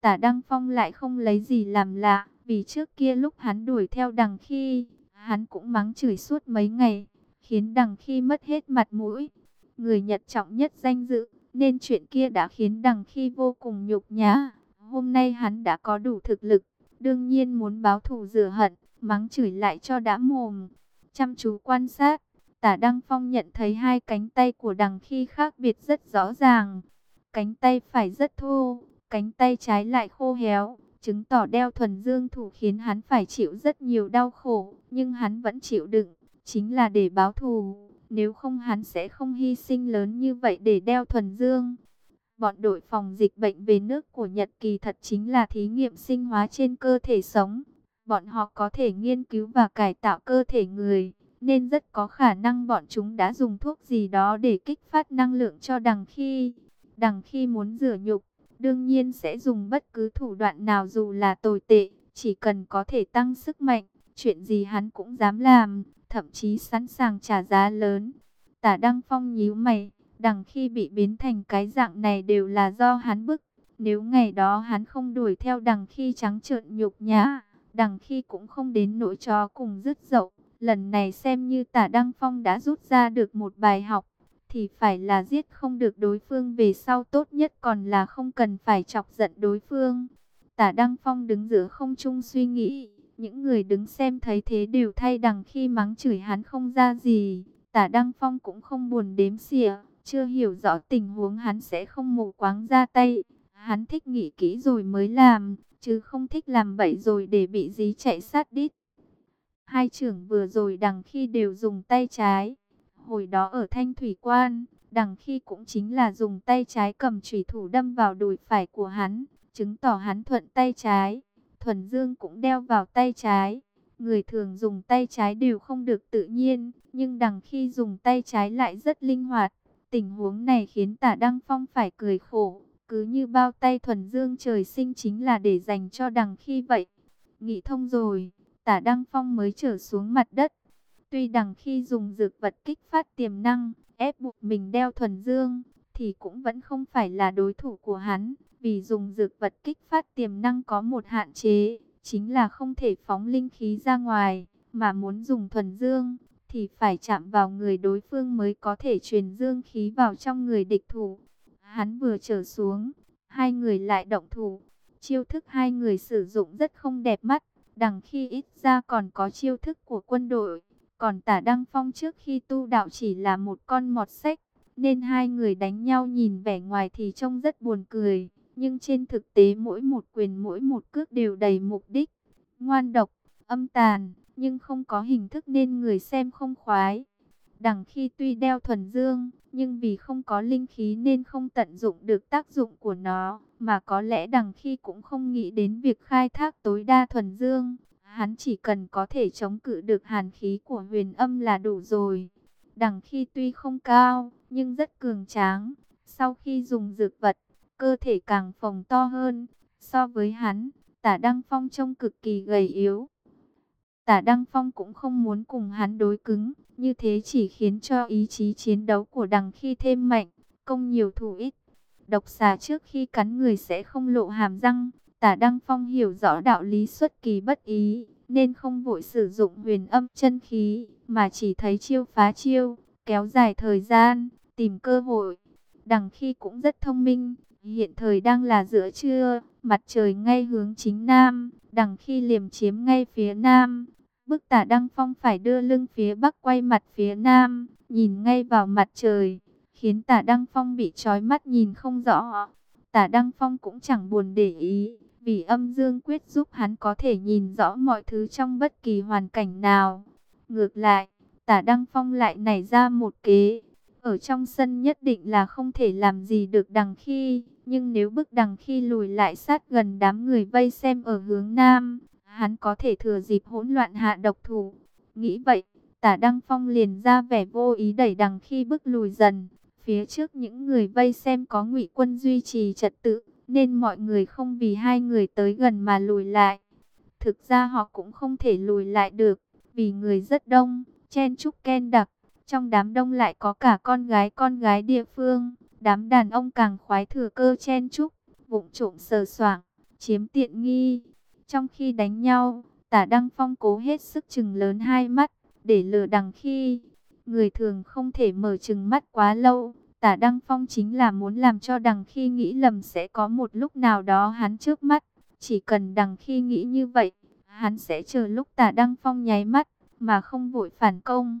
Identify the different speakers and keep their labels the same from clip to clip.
Speaker 1: Tả Đăng Phong lại không lấy gì làm lạ, vì trước kia lúc hắn đuổi theo đằng khi, hắn cũng mắng chửi suốt mấy ngày, khiến đằng khi mất hết mặt mũi. Người Nhật trọng nhất danh dự, nên chuyện kia đã khiến đằng khi vô cùng nhục nhã. Hôm nay hắn đã có đủ thực lực, đương nhiên muốn báo thù rửa hận, mắng chửi lại cho đã mồm. Chăm chú quan sát, tả Đăng Phong nhận thấy hai cánh tay của đằng khi khác biệt rất rõ ràng. Cánh tay phải rất thô, cánh tay trái lại khô héo, chứng tỏ đeo thuần dương thủ khiến hắn phải chịu rất nhiều đau khổ, nhưng hắn vẫn chịu đựng, chính là để báo thù, nếu không hắn sẽ không hy sinh lớn như vậy để đeo thuần dương. Bọn đội phòng dịch bệnh về nước của Nhật Kỳ thật chính là thí nghiệm sinh hóa trên cơ thể sống. Bọn họ có thể nghiên cứu và cải tạo cơ thể người, nên rất có khả năng bọn chúng đã dùng thuốc gì đó để kích phát năng lượng cho đằng khi. Đằng khi muốn rửa nhục, đương nhiên sẽ dùng bất cứ thủ đoạn nào dù là tồi tệ, chỉ cần có thể tăng sức mạnh, chuyện gì hắn cũng dám làm, thậm chí sẵn sàng trả giá lớn. Tả Đăng Phong nhíu mày, đằng khi bị biến thành cái dạng này đều là do hắn bức. Nếu ngày đó hắn không đuổi theo đằng khi trắng trợn nhục nhã, đằng khi cũng không đến nỗi chó cùng dứt dậu. Lần này xem như tả Đăng Phong đã rút ra được một bài học thì phải là giết không được đối phương về sau tốt nhất còn là không cần phải chọc giận đối phương. Tả Đăng Phong đứng giữa không trung suy nghĩ, những người đứng xem thấy thế đều thay đằng khi mắng chửi hắn không ra gì. Tả Đăng Phong cũng không buồn đếm xỉa, chưa hiểu rõ tình huống hắn sẽ không mù quáng ra tay. Hắn thích nghĩ kỹ rồi mới làm, chứ không thích làm bậy rồi để bị dí chạy sát đít. Hai trưởng vừa rồi đằng khi đều dùng tay trái, Hồi đó ở Thanh Thủy Quan, đằng khi cũng chính là dùng tay trái cầm chủy thủ đâm vào đùi phải của hắn, chứng tỏ hắn thuận tay trái. Thuần Dương cũng đeo vào tay trái. Người thường dùng tay trái đều không được tự nhiên, nhưng đằng khi dùng tay trái lại rất linh hoạt. Tình huống này khiến tả Đăng Phong phải cười khổ, cứ như bao tay Thuần Dương trời sinh chính là để dành cho đằng khi vậy. Nghĩ thông rồi, tả Đăng Phong mới trở xuống mặt đất, Tuy đằng khi dùng dược vật kích phát tiềm năng, ép buộc mình đeo thuần dương, thì cũng vẫn không phải là đối thủ của hắn. Vì dùng dược vật kích phát tiềm năng có một hạn chế, chính là không thể phóng linh khí ra ngoài, mà muốn dùng thuần dương, thì phải chạm vào người đối phương mới có thể truyền dương khí vào trong người địch thủ. Hắn vừa trở xuống, hai người lại động thủ. Chiêu thức hai người sử dụng rất không đẹp mắt, đằng khi ít ra còn có chiêu thức của quân đội. Còn tả Đăng Phong trước khi tu đạo chỉ là một con mọt sách, nên hai người đánh nhau nhìn vẻ ngoài thì trông rất buồn cười. Nhưng trên thực tế mỗi một quyền mỗi một cước đều đầy mục đích, ngoan độc, âm tàn, nhưng không có hình thức nên người xem không khoái. Đằng khi tuy đeo thuần dương, nhưng vì không có linh khí nên không tận dụng được tác dụng của nó, mà có lẽ đằng khi cũng không nghĩ đến việc khai thác tối đa thuần dương. Hắn chỉ cần có thể chống cự được hàn khí của huyền âm là đủ rồi. Đằng khi tuy không cao, nhưng rất cường tráng. Sau khi dùng dược vật, cơ thể càng phồng to hơn. So với hắn, tả Đăng Phong trông cực kỳ gầy yếu. Tả Đăng Phong cũng không muốn cùng hắn đối cứng. Như thế chỉ khiến cho ý chí chiến đấu của đằng khi thêm mạnh, công nhiều thủ ít. Độc xà trước khi cắn người sẽ không lộ hàm răng, Tả Đăng Phong hiểu rõ đạo lý xuất kỳ bất ý, nên không vội sử dụng huyền âm chân khí, mà chỉ thấy chiêu phá chiêu, kéo dài thời gian, tìm cơ hội. Đằng khi cũng rất thông minh, hiện thời đang là giữa trưa, mặt trời ngay hướng chính nam, đằng khi liềm chiếm ngay phía nam. Bức tả Đăng Phong phải đưa lưng phía bắc quay mặt phía nam, nhìn ngay vào mặt trời, khiến tả Đăng Phong bị trói mắt nhìn không rõ. Tả Đăng Phong cũng chẳng buồn để ý, vì âm dương quyết giúp hắn có thể nhìn rõ mọi thứ trong bất kỳ hoàn cảnh nào. Ngược lại, tả Đăng Phong lại nảy ra một kế. Ở trong sân nhất định là không thể làm gì được đằng khi. Nhưng nếu bức đằng khi lùi lại sát gần đám người vây xem ở hướng nam, hắn có thể thừa dịp hỗn loạn hạ độc thủ. Nghĩ vậy, tả Đăng Phong liền ra vẻ vô ý đẩy đằng khi bức lùi dần. Phía trước những người vây xem có ngụy quân duy trì trật tự, nên mọi người không vì hai người tới gần mà lùi lại. Thực ra họ cũng không thể lùi lại được, vì người rất đông, chen chúc ken đặc, trong đám đông lại có cả con gái con gái địa phương, đám đàn ông càng khoái thừa cơ chen chúc, vụng trộm sờ soạng, chiếm tiện nghi. Trong khi đánh nhau, tả Đăng Phong cố hết sức chừng lớn hai mắt, để lừa đằng khi. Người thường không thể mở chừng mắt quá lâu, tả Đăng Phong chính là muốn làm cho đằng khi nghĩ lầm sẽ có một lúc nào đó hắn trước mắt. Chỉ cần đằng khi nghĩ như vậy, hắn sẽ chờ lúc tả Đăng Phong nháy mắt, mà không vội phản công.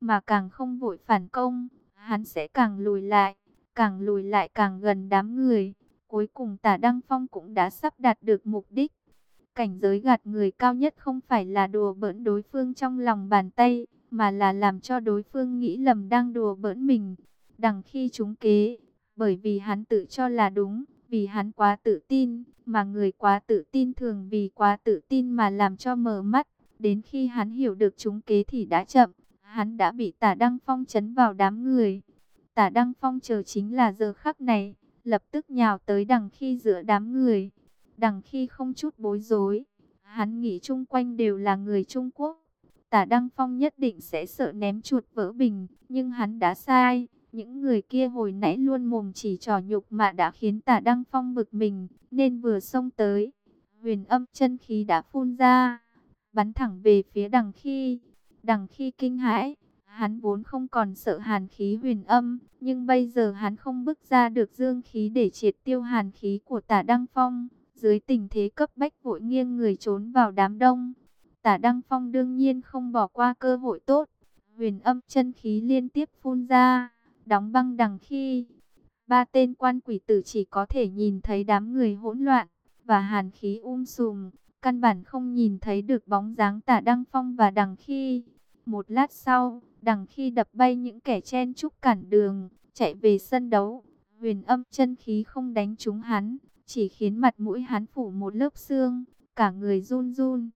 Speaker 1: Mà càng không vội phản công, hắn sẽ càng lùi lại, càng lùi lại càng gần đám người. Cuối cùng tả Đăng Phong cũng đã sắp đạt được mục đích. Cảnh giới gạt người cao nhất không phải là đùa bỡn đối phương trong lòng bàn tay, mà là làm cho đối phương nghĩ lầm đang đùa bỡn mình. Đằng khi chúng kế, bởi vì hắn tự cho là đúng, vì hắn quá tự tin, mà người quá tự tin thường vì quá tự tin mà làm cho mờ mắt. Đến khi hắn hiểu được chúng kế thì đã chậm, hắn đã bị tả Đăng Phong chấn vào đám người. Tả Đăng Phong chờ chính là giờ khắc này, lập tức nhào tới đằng khi giữa đám người. Đằng khi không chút bối rối, hắn nghĩ chung quanh đều là người Trung Quốc. Tả Đăng Phong nhất định sẽ sợ ném chuột vỡ bình, nhưng hắn đã sai. Những người kia hồi nãy luôn mồm chỉ trò nhục mà đã khiến tả Đăng Phong bực mình, nên vừa xông tới. Huyền âm chân khí đã phun ra, bắn thẳng về phía đằng khi. Đằng khi kinh hãi, hắn vốn không còn sợ hàn khí huyền âm, nhưng bây giờ hắn không bức ra được dương khí để triệt tiêu hàn khí của tả Đăng Phong. Dưới tình thế cấp bách vội nghiêng người trốn vào đám đông. Tả Đăng Phong đương nhiên không bỏ qua cơ hội tốt. Huyền âm chân khí liên tiếp phun ra, đóng băng đằng khi. Ba tên quan quỷ tử chỉ có thể nhìn thấy đám người hỗn loạn, và hàn khí um sùm. Căn bản không nhìn thấy được bóng dáng tả Đăng Phong và đằng khi. Một lát sau, đằng khi đập bay những kẻ chen chúc cản đường, chạy về sân đấu. Huyền âm chân khí không đánh trúng hắn, chỉ khiến mặt mũi hắn phủ một lớp xương, cả người run run.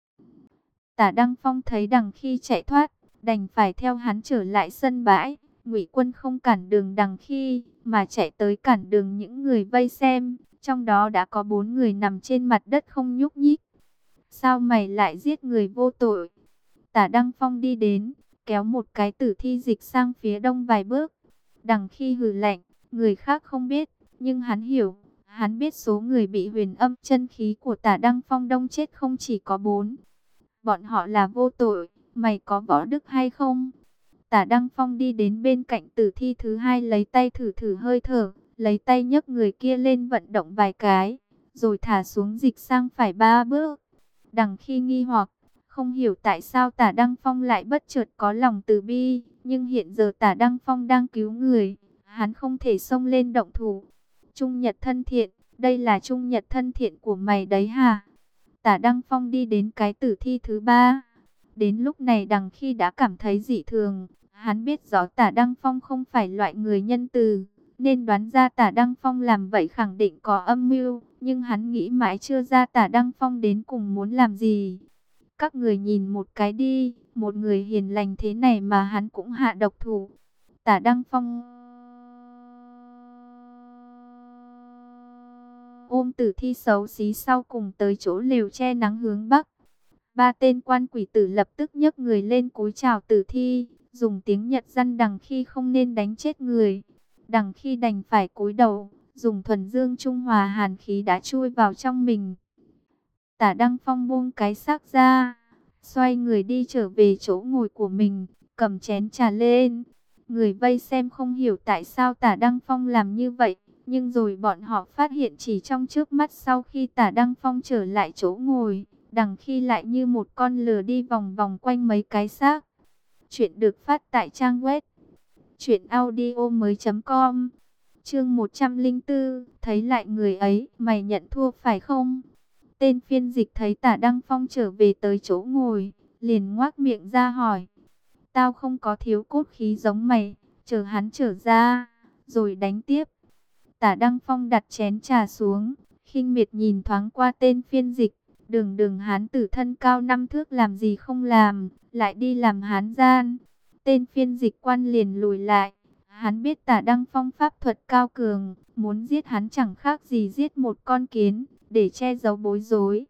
Speaker 1: Tả Đăng Phong thấy đằng khi chạy thoát, đành phải theo hắn trở lại sân bãi. Ngụy Quân không cản đường đằng khi, mà chạy tới cản đường những người vây xem. Trong đó đã có bốn người nằm trên mặt đất không nhúc nhích. Sao mày lại giết người vô tội? Tả Đăng Phong đi đến, kéo một cái tử thi dịch sang phía đông vài bước. Đằng khi hừ lạnh, người khác không biết, nhưng hắn hiểu. Hắn biết số người bị huyền âm chân khí của tả Đăng Phong đông chết không chỉ có bốn. Bọn họ là vô tội, mày có võ đức hay không? Tả Đăng Phong đi đến bên cạnh tử thi thứ hai lấy tay thử thử hơi thở, lấy tay nhấc người kia lên vận động vài cái, rồi thả xuống dịch sang phải ba bước. Đằng khi nghi hoặc, không hiểu tại sao tả Đăng Phong lại bất chợt có lòng từ bi, nhưng hiện giờ tả Đăng Phong đang cứu người, hắn không thể xông lên động thủ. Trung Nhật thân thiện, đây là Trung Nhật thân thiện của mày đấy hả? Tả Đăng Phong đi đến cái tử thi thứ ba. Đến lúc này đằng khi đã cảm thấy dị thường, hắn biết rõ tả Đăng Phong không phải loại người nhân từ, nên đoán ra tả Đăng Phong làm vậy khẳng định có âm mưu, nhưng hắn nghĩ mãi chưa ra tả Đăng Phong đến cùng muốn làm gì. Các người nhìn một cái đi, một người hiền lành thế này mà hắn cũng hạ độc thủ. Tả Đăng Phong ôm tử thi xấu xí sau cùng tới chỗ liều che nắng hướng bắc. Ba tên quan quỷ tử lập tức nhấc người lên cúi chào tử thi, dùng tiếng Nhật răn đằng khi không nên đánh chết người. Đằng khi đành phải cúi đầu, dùng thuần dương trung hòa hàn khí đã chui vào trong mình. Tả Đăng Phong buông cái xác ra, xoay người đi trở về chỗ ngồi của mình, cầm chén trà lên. Người vây xem không hiểu tại sao tả Đăng Phong làm như vậy, nhưng rồi bọn họ phát hiện chỉ trong trước mắt sau khi tả Đăng Phong trở lại chỗ ngồi, đằng khi lại như một con lừa đi vòng vòng quanh mấy cái xác. Chuyện được phát tại trang web truyệnaudiomoi.com. Chương 104, thấy lại người ấy, mày nhận thua phải không? Tên phiên dịch thấy Tả Đăng Phong trở về tới chỗ ngồi, liền ngoác miệng ra hỏi: "Tao không có thiếu cốt khí giống mày, chờ hắn trở ra rồi đánh tiếp." Tả Đăng Phong đặt chén trà xuống, khinh miệt nhìn thoáng qua tên phiên dịch. Đường đường hán tử thân cao năm thước làm gì không làm, lại đi làm hán gian. Tên phiên dịch quan liền lùi lại. Hắn biết tả Đăng Phong pháp thuật cao cường, muốn giết hắn chẳng khác gì giết một con kiến, để che giấu bối rối.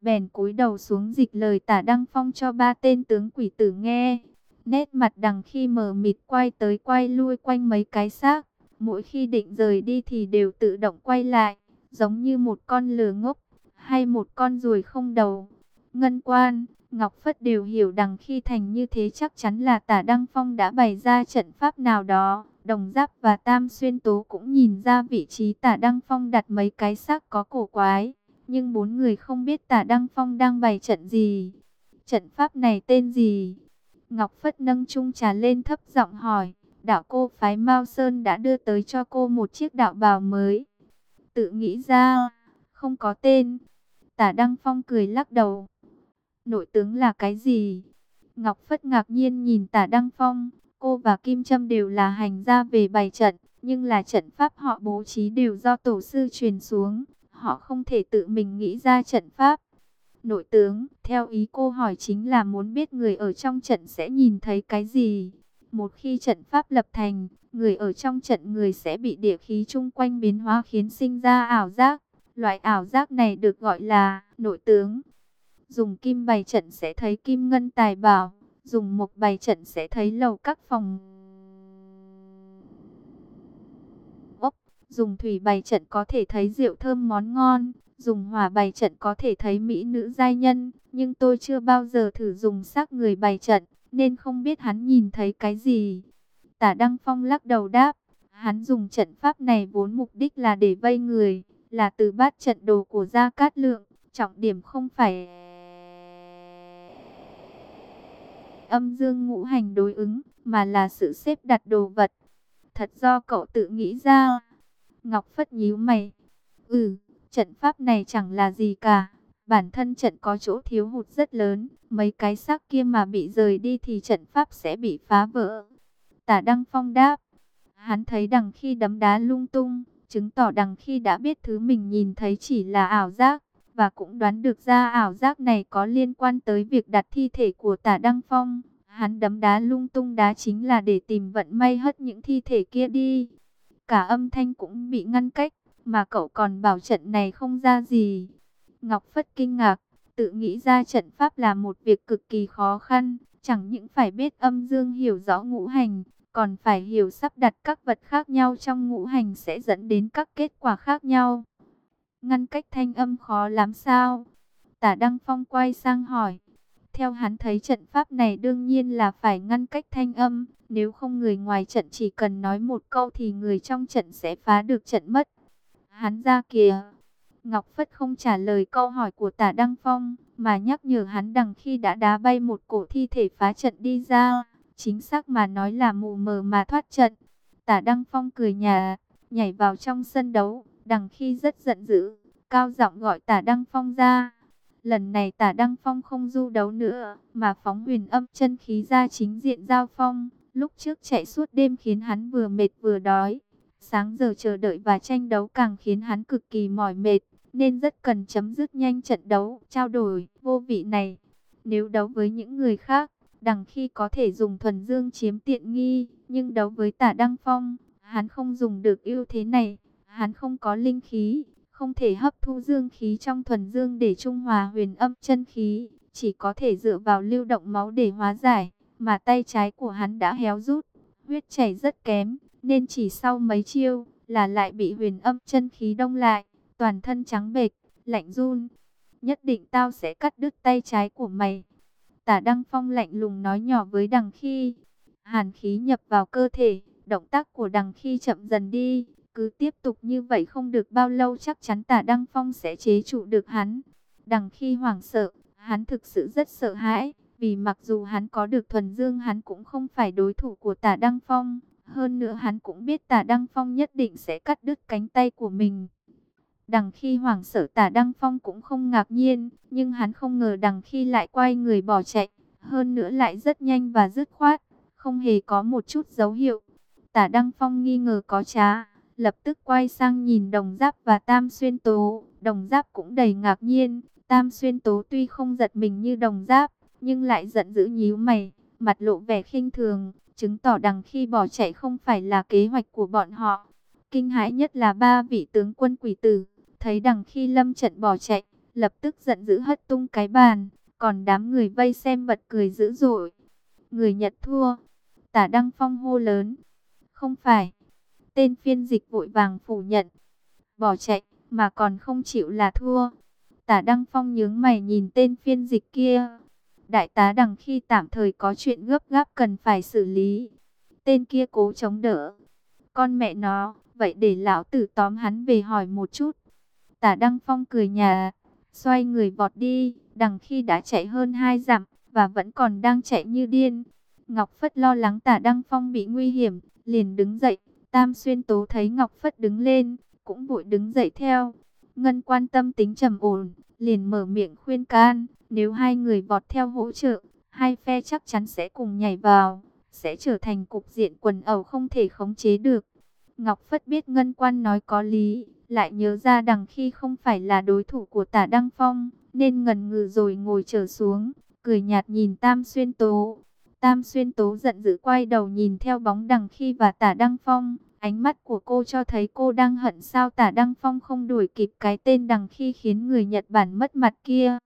Speaker 1: Bèn cúi đầu xuống dịch lời tả Đăng Phong cho ba tên tướng quỷ tử nghe. Nét mặt đằng khi mờ mịt quay tới quay lui quanh mấy cái xác. Mỗi khi định rời đi thì đều tự động quay lại, giống như một con lừa ngốc, hay một con ruồi không đầu. Ngân quan, Ngọc Phất đều hiểu đằng khi thành như thế chắc chắn là tả Đăng Phong đã bày ra trận pháp nào đó. Đồng Giáp và Tam Xuyên Tố cũng nhìn ra vị trí tả Đăng Phong đặt mấy cái xác có cổ quái. Nhưng bốn người không biết tả Đăng Phong đang bày trận gì. Trận pháp này tên gì? Ngọc Phất nâng chung trà lên thấp giọng hỏi. Đạo cô phái Mao Sơn đã đưa tới cho cô một chiếc đạo bào mới. Tự nghĩ ra, không có tên. Tả Đăng Phong cười lắc đầu. Nội tướng là cái gì? Ngọc Phất ngạc nhiên nhìn tả Đăng Phong. Cô và Kim Trâm đều là hành gia về bày trận. Nhưng là trận pháp họ bố trí đều do tổ sư truyền xuống. Họ không thể tự mình nghĩ ra trận pháp. Nội tướng, theo ý cô hỏi chính là muốn biết người ở trong trận sẽ nhìn thấy cái gì. Một khi trận pháp lập thành, người ở trong trận người sẽ bị địa khí chung quanh biến hóa khiến sinh ra ảo giác. Loại ảo giác này được gọi là nội tướng. Dùng kim bày trận sẽ thấy kim ngân tài bảo, dùng mộc bày trận sẽ thấy lầu các phòng. Ốc, dùng thủy bày trận có thể thấy rượu thơm món ngon, dùng hỏa bày trận có thể thấy mỹ nữ giai nhân, nhưng tôi chưa bao giờ thử dùng xác người bày trận, nên không biết hắn nhìn thấy cái gì. Tả Đăng Phong lắc đầu đáp, hắn dùng trận pháp này vốn mục đích là để vây người, là từ bát trận đồ của Gia Cát Lượng, trọng điểm không phải âm dương ngũ hành đối ứng, mà là sự xếp đặt đồ vật. Thật do cậu tự nghĩ ra. Ngọc Phất nhíu mày. Ừ, trận pháp này chẳng là gì cả. Bản thân trận có chỗ thiếu hụt rất lớn. Mấy cái xác kia mà bị rời đi thì trận pháp sẽ bị phá vỡ. Tả Đăng Phong đáp. Hắn thấy đằng khi đấm đá lung tung, chứng tỏ đằng khi đã biết thứ mình nhìn thấy chỉ là ảo giác và cũng đoán được ra ảo giác này có liên quan tới việc đặt thi thể của tả Đăng Phong. Hắn đấm đá lung tung đá chính là để tìm vận may hất những thi thể kia đi. Cả âm thanh cũng bị ngăn cách, mà cậu còn bảo trận này không ra gì. Ngọc Phất kinh ngạc, tự nghĩ ra trận pháp là một việc cực kỳ khó khăn, chẳng những phải biết âm dương hiểu rõ ngũ hành, còn phải hiểu sắp đặt các vật khác nhau trong ngũ hành sẽ dẫn đến các kết quả khác nhau. Ngăn cách thanh âm khó lắm sao? Tả Đăng Phong quay sang hỏi. Theo hắn thấy trận pháp này đương nhiên là phải ngăn cách thanh âm. Nếu không người ngoài trận chỉ cần nói một câu thì người trong trận sẽ phá được trận mất. Hắn ra kìa. Ngọc Phất không trả lời câu hỏi của tả Đăng Phong, mà nhắc nhở hắn đằng khi đã đá bay một cổ thi thể phá trận đi ra. Chính xác mà nói là mù mờ mà thoát trận. Tả Đăng Phong cười nhà, nhảy vào trong sân đấu, Đằng khi rất giận dữ, cao giọng gọi tả Đăng Phong ra. Lần này tả Đăng Phong không du đấu nữa, mà phóng huyền âm chân khí ra chính diện giao phong. Lúc trước chạy suốt đêm khiến hắn vừa mệt vừa đói. Sáng giờ chờ đợi và tranh đấu càng khiến hắn cực kỳ mỏi mệt, nên rất cần chấm dứt nhanh trận đấu, trao đổi, vô vị này. Nếu đấu với những người khác, đằng khi có thể dùng thuần dương chiếm tiện nghi, nhưng đấu với tả Đăng Phong, hắn không dùng được ưu thế này. Hắn không có linh khí, không thể hấp thu dương khí trong thuần dương để trung hòa huyền âm chân khí, chỉ có thể dựa vào lưu động máu để hóa giải, mà tay trái của hắn đã héo rút, huyết chảy rất kém, nên chỉ sau mấy chiêu là lại bị huyền âm chân khí đông lại, toàn thân trắng bệch, lạnh run. Nhất định tao sẽ cắt đứt tay trái của mày. Tả Đăng Phong lạnh lùng nói nhỏ với đằng khi. Hàn khí nhập vào cơ thể, động tác của đằng khi chậm dần đi, cứ tiếp tục như vậy không được bao lâu chắc chắn tả Đăng Phong sẽ chế trụ được hắn. Đằng khi hoảng sợ, hắn thực sự rất sợ hãi, vì mặc dù hắn có được thuần dương hắn cũng không phải đối thủ của tả Đăng Phong. Hơn nữa hắn cũng biết tả Đăng Phong nhất định sẽ cắt đứt cánh tay của mình. Đằng khi hoảng sợ tả Đăng Phong cũng không ngạc nhiên, nhưng hắn không ngờ đằng khi lại quay người bỏ chạy. Hơn nữa lại rất nhanh và dứt khoát, không hề có một chút dấu hiệu. Tả Đăng Phong nghi ngờ có trá, lập tức quay sang nhìn đồng giáp và tam xuyên tố. Đồng giáp cũng đầy ngạc nhiên, tam xuyên tố tuy không giật mình như đồng giáp, nhưng lại giận dữ nhíu mày, mặt lộ vẻ khinh thường, chứng tỏ đằng khi bỏ chạy không phải là kế hoạch của bọn họ. Kinh hãi nhất là ba vị tướng quân quỷ tử, thấy đằng khi lâm trận bỏ chạy, lập tức giận dữ hất tung cái bàn, còn đám người vây xem bật cười dữ dội. Người Nhật thua, tả Đăng Phong hô lớn, không phải, Tên phiên dịch vội vàng phủ nhận. Bỏ chạy, mà còn không chịu là thua. Tả Đăng Phong nhướng mày nhìn tên phiên dịch kia. Đại tá đằng khi tạm thời có chuyện gấp gáp cần phải xử lý. Tên kia cố chống đỡ. Con mẹ nó, vậy để lão tử tóm hắn về hỏi một chút. Tả Đăng Phong cười nhà, xoay người vọt đi, đằng khi đã chạy hơn hai dặm, và vẫn còn đang chạy như điên. Ngọc Phất lo lắng tả Đăng Phong bị nguy hiểm, liền đứng dậy. Tam Xuyên Tố thấy Ngọc Phất đứng lên, cũng vội đứng dậy theo. Ngân quan tâm tính trầm ổn, liền mở miệng khuyên can. Nếu hai người vọt theo hỗ trợ, hai phe chắc chắn sẽ cùng nhảy vào, sẽ trở thành cục diện quần ẩu không thể khống chế được. Ngọc Phất biết Ngân quan nói có lý, lại nhớ ra đằng khi không phải là đối thủ của tả Đăng Phong, nên ngần ngừ rồi ngồi trở xuống, cười nhạt nhìn Tam Xuyên Tố. Tam Xuyên Tố giận dữ quay đầu nhìn theo bóng đằng khi và tả Đăng Phong. Ánh mắt của cô cho thấy cô đang hận sao tả Đăng Phong không đuổi kịp cái tên đằng khi khiến người Nhật Bản mất mặt kia.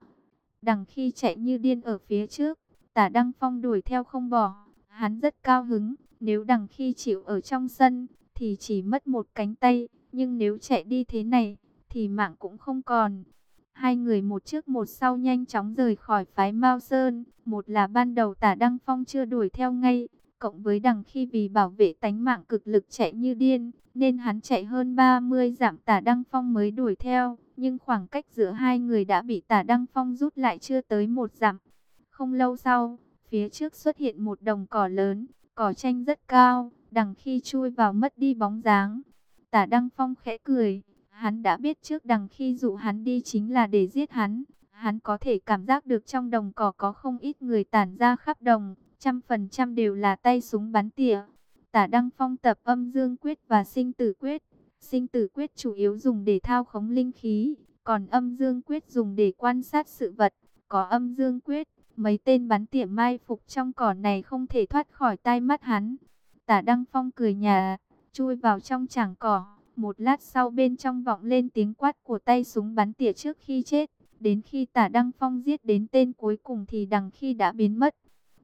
Speaker 1: Đằng khi chạy như điên ở phía trước, tả Đăng Phong đuổi theo không bỏ. Hắn rất cao hứng, nếu đằng khi chịu ở trong sân, thì chỉ mất một cánh tay. Nhưng nếu chạy đi thế này, thì mạng cũng không còn. Hai người một trước một sau nhanh chóng rời khỏi phái Mao Sơn. Một là ban đầu tả Đăng Phong chưa đuổi theo ngay. Cộng với đằng khi vì bảo vệ tánh mạng cực lực chạy như điên. Nên hắn chạy hơn 30 giảm tả Đăng Phong mới đuổi theo. Nhưng khoảng cách giữa hai người đã bị tả Đăng Phong rút lại chưa tới một giảm Không lâu sau, phía trước xuất hiện một đồng cỏ lớn. Cỏ tranh rất cao, đằng khi chui vào mất đi bóng dáng. Tả Đăng Phong khẽ cười, hắn đã biết trước đằng khi dụ hắn đi chính là để giết hắn. Hắn có thể cảm giác được trong đồng cỏ có không ít người tản ra khắp đồng, trăm phần trăm đều là tay súng bắn tỉa. Tả Đăng Phong tập âm dương quyết và sinh tử quyết. Sinh tử quyết chủ yếu dùng để thao khống linh khí, còn âm dương quyết dùng để quan sát sự vật. Có âm dương quyết, mấy tên bắn tỉa mai phục trong cỏ này không thể thoát khỏi tai mắt hắn. Tả Đăng Phong cười nhà, chui vào trong chảng cỏ. Một lát sau bên trong vọng lên tiếng quát của tay súng bắn tỉa trước khi chết. Đến khi tả Đăng Phong giết đến tên cuối cùng thì đằng khi đã biến mất.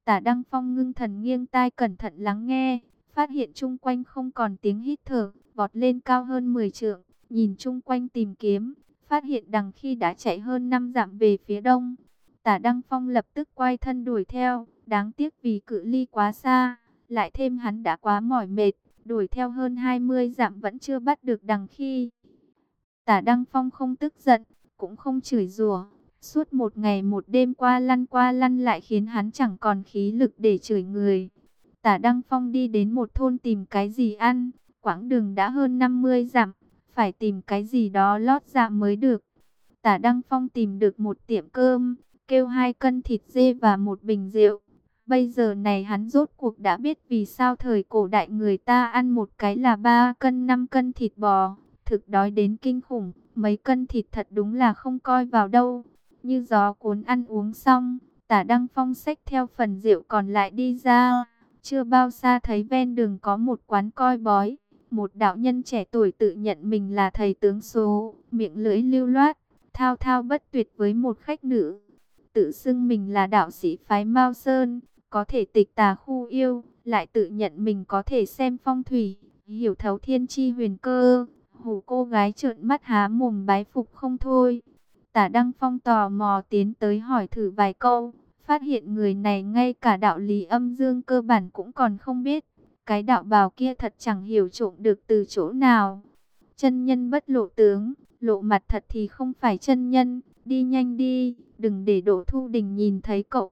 Speaker 1: Tả Đăng Phong ngưng thần nghiêng tai cẩn thận lắng nghe. Phát hiện chung quanh không còn tiếng hít thở. Vọt lên cao hơn 10 trượng. Nhìn chung quanh tìm kiếm. Phát hiện đằng khi đã chạy hơn 5 dặm về phía đông. Tả Đăng Phong lập tức quay thân đuổi theo. Đáng tiếc vì cự ly quá xa. Lại thêm hắn đã quá mỏi mệt đuổi theo hơn 20 dặm vẫn chưa bắt được đằng khi. Tả Đăng Phong không tức giận, cũng không chửi rủa. Suốt một ngày một đêm qua lăn qua lăn lại khiến hắn chẳng còn khí lực để chửi người. Tả Đăng Phong đi đến một thôn tìm cái gì ăn, quãng đường đã hơn 50 dặm, phải tìm cái gì đó lót dạ mới được. Tả Đăng Phong tìm được một tiệm cơm, kêu hai cân thịt dê và một bình rượu. Bây giờ này hắn rốt cuộc đã biết vì sao thời cổ đại người ta ăn một cái là 3 cân 5 cân thịt bò. Thực đói đến kinh khủng, mấy cân thịt thật đúng là không coi vào đâu. Như gió cuốn ăn uống xong, tả đăng phong sách theo phần rượu còn lại đi ra. Chưa bao xa thấy ven đường có một quán coi bói. Một đạo nhân trẻ tuổi tự nhận mình là thầy tướng số, miệng lưỡi lưu loát, thao thao bất tuyệt với một khách nữ. Tự xưng mình là đạo sĩ phái Mao Sơn, có thể tịch tà khu yêu, lại tự nhận mình có thể xem phong thủy, hiểu thấu thiên chi huyền cơ, hù cô gái trợn mắt há mồm bái phục không thôi. Tả Đăng Phong tò mò tiến tới hỏi thử vài câu, phát hiện người này ngay cả đạo lý âm dương cơ bản cũng còn không biết. Cái đạo bào kia thật chẳng hiểu trộm được từ chỗ nào. Chân nhân bất lộ tướng, lộ mặt thật thì không phải chân nhân, đi nhanh đi, đừng để đổ thu đình nhìn thấy cậu.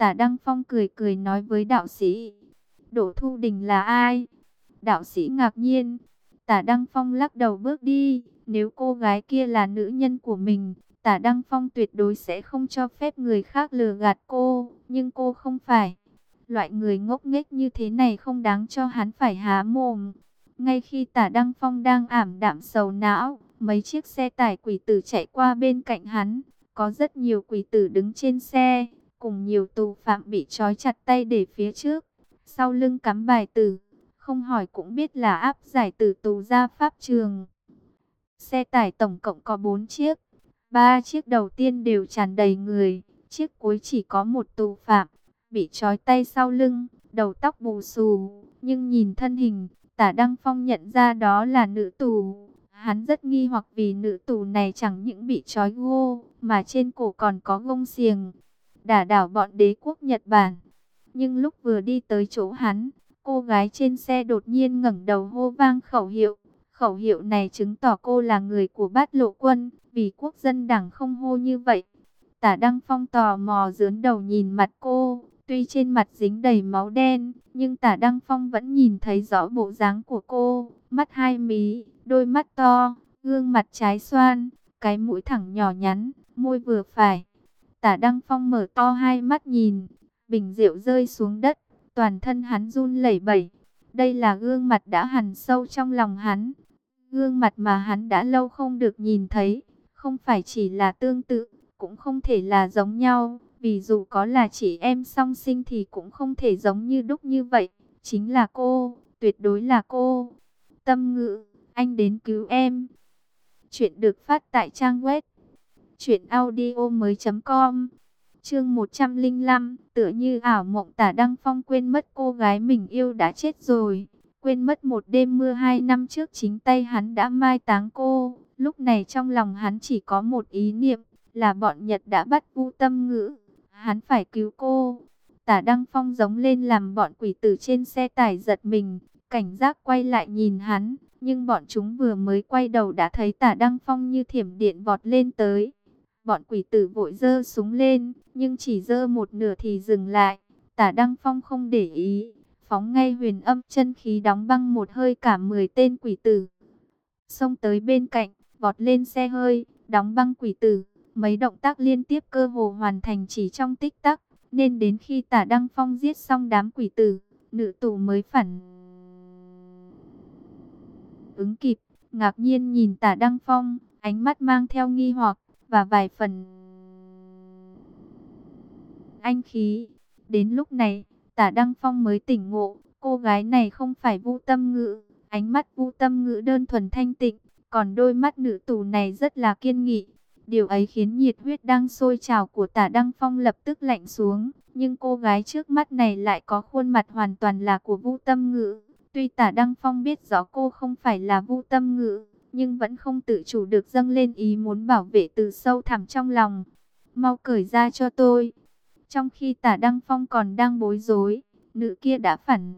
Speaker 1: Tả Đăng Phong cười cười nói với đạo sĩ. Đỗ Thu Đình là ai? Đạo sĩ ngạc nhiên. Tả Đăng Phong lắc đầu bước đi. Nếu cô gái kia là nữ nhân của mình, Tả Đăng Phong tuyệt đối sẽ không cho phép người khác lừa gạt cô. Nhưng cô không phải. Loại người ngốc nghếch như thế này không đáng cho hắn phải há mồm. Ngay khi Tả Đăng Phong đang ảm đạm sầu não, mấy chiếc xe tải quỷ tử chạy qua bên cạnh hắn. Có rất nhiều quỷ tử đứng trên xe cùng nhiều tù phạm bị trói chặt tay để phía trước, sau lưng cắm bài tử, không hỏi cũng biết là áp giải từ tù ra pháp trường. Xe tải tổng cộng có 4 chiếc, ba chiếc đầu tiên đều tràn đầy người, chiếc cuối chỉ có một tù phạm, bị trói tay sau lưng, đầu tóc bù xù, nhưng nhìn thân hình, tả Đăng Phong nhận ra đó là nữ tù. Hắn rất nghi hoặc vì nữ tù này chẳng những bị trói gô, mà trên cổ còn có gông xiềng, đả đảo bọn đế quốc Nhật Bản. Nhưng lúc vừa đi tới chỗ hắn, cô gái trên xe đột nhiên ngẩng đầu hô vang khẩu hiệu. Khẩu hiệu này chứng tỏ cô là người của bát lộ quân, vì quốc dân đảng không hô như vậy. Tả Đăng Phong tò mò dướn đầu nhìn mặt cô, tuy trên mặt dính đầy máu đen, nhưng tả Đăng Phong vẫn nhìn thấy rõ bộ dáng của cô, mắt hai mí, đôi mắt to, gương mặt trái xoan, cái mũi thẳng nhỏ nhắn, môi vừa phải. Tả Đăng Phong mở to hai mắt nhìn, bình rượu rơi xuống đất, toàn thân hắn run lẩy bẩy. Đây là gương mặt đã hằn sâu trong lòng hắn, gương mặt mà hắn đã lâu không được nhìn thấy, không phải chỉ là tương tự, cũng không thể là giống nhau, vì dù có là chị em song sinh thì cũng không thể giống như đúc như vậy, chính là cô, tuyệt đối là cô. Tâm ngữ, anh đến cứu em. Chuyện được phát tại trang web truyệnaudiomoi.com. Chương 105, tựa như ảo mộng Tả Đăng Phong quên mất cô gái mình yêu đã chết rồi, quên mất một đêm mưa hai năm trước chính tay hắn đã mai táng cô, lúc này trong lòng hắn chỉ có một ý niệm, là bọn Nhật đã bắt Vu Tâm Ngữ, hắn phải cứu cô. Tả Đăng Phong giống lên làm bọn quỷ tử trên xe tải giật mình, cảnh giác quay lại nhìn hắn, nhưng bọn chúng vừa mới quay đầu đã thấy Tả Đăng Phong như thiểm điện vọt lên tới. Bọn quỷ tử vội dơ súng lên, nhưng chỉ dơ một nửa thì dừng lại. Tả Đăng Phong không để ý, phóng ngay huyền âm chân khí đóng băng một hơi cả 10 tên quỷ tử. Xông tới bên cạnh, vọt lên xe hơi, đóng băng quỷ tử. Mấy động tác liên tiếp cơ hồ hoàn thành chỉ trong tích tắc, nên đến khi tả Đăng Phong giết xong đám quỷ tử, nữ tù mới phản ứng kịp, ngạc nhiên nhìn tả Đăng Phong, ánh mắt mang theo nghi hoặc và vài phần anh khí. Đến lúc này, tả Đăng Phong mới tỉnh ngộ, cô gái này không phải Vu Tâm Ngữ, ánh mắt Vu Tâm Ngữ đơn thuần thanh tịnh, còn đôi mắt nữ tù này rất là kiên nghị. Điều ấy khiến nhiệt huyết đang sôi trào của tả Đăng Phong lập tức lạnh xuống. Nhưng cô gái trước mắt này lại có khuôn mặt hoàn toàn là của Vu Tâm Ngữ. Tuy tả Đăng Phong biết rõ cô không phải là Vu Tâm Ngữ, nhưng vẫn không tự chủ được dâng lên ý muốn bảo vệ từ sâu thẳm trong lòng. Mau cởi ra cho tôi. Trong khi tả Đăng Phong còn đang bối rối, nữ kia đã phản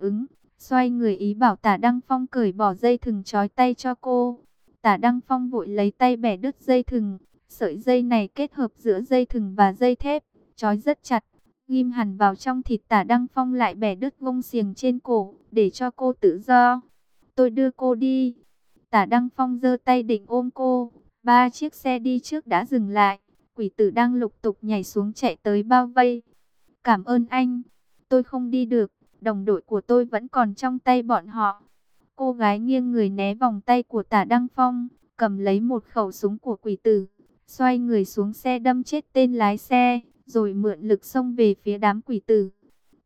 Speaker 1: ứng, xoay người ý bảo tả Đăng Phong cởi bỏ dây thừng trói tay cho cô. Tả Đăng Phong vội lấy tay bẻ đứt dây thừng, sợi dây này kết hợp giữa dây thừng và dây thép, trói rất chặt, ghim hẳn vào trong thịt Tả Đăng Phong lại bẻ đứt vông xiềng trên cổ, để cho cô tự do. Tôi đưa cô đi. Tả Đăng Phong giơ tay định ôm cô, ba chiếc xe đi trước đã dừng lại, quỷ tử đang lục tục nhảy xuống chạy tới bao vây. Cảm ơn anh, tôi không đi được, đồng đội của tôi vẫn còn trong tay bọn họ. Cô gái nghiêng người né vòng tay của tả Đăng Phong, cầm lấy một khẩu súng của quỷ tử, xoay người xuống xe đâm chết tên lái xe, rồi mượn lực xông về phía đám quỷ tử.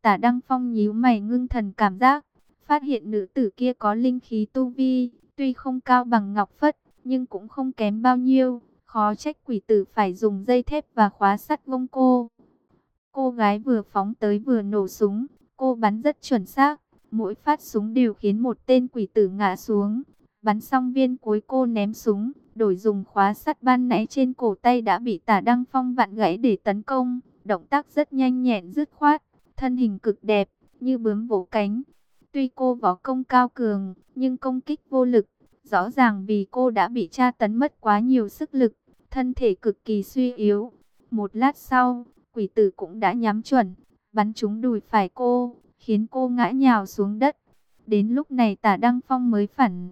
Speaker 1: Tả Đăng Phong nhíu mày ngưng thần cảm giác, phát hiện nữ tử kia có linh khí tu vi, tuy không cao bằng ngọc phất, nhưng cũng không kém bao nhiêu, khó trách quỷ tử phải dùng dây thép và khóa sắt vông cô. Cô gái vừa phóng tới vừa nổ súng, cô bắn rất chuẩn xác, Mỗi phát súng đều khiến một tên quỷ tử ngã xuống. Bắn xong viên cuối cô ném súng, đổi dùng khóa sắt ban nãy trên cổ tay đã bị tả Đăng Phong vặn gãy để tấn công. Động tác rất nhanh nhẹn dứt khoát, thân hình cực đẹp, như bướm vỗ cánh. Tuy cô võ công cao cường, nhưng công kích vô lực. Rõ ràng vì cô đã bị tra tấn mất quá nhiều sức lực, thân thể cực kỳ suy yếu. Một lát sau, quỷ tử cũng đã nhắm chuẩn, bắn trúng đùi phải cô khiến cô ngã nhào xuống đất. Đến lúc này tả Đăng Phong mới phản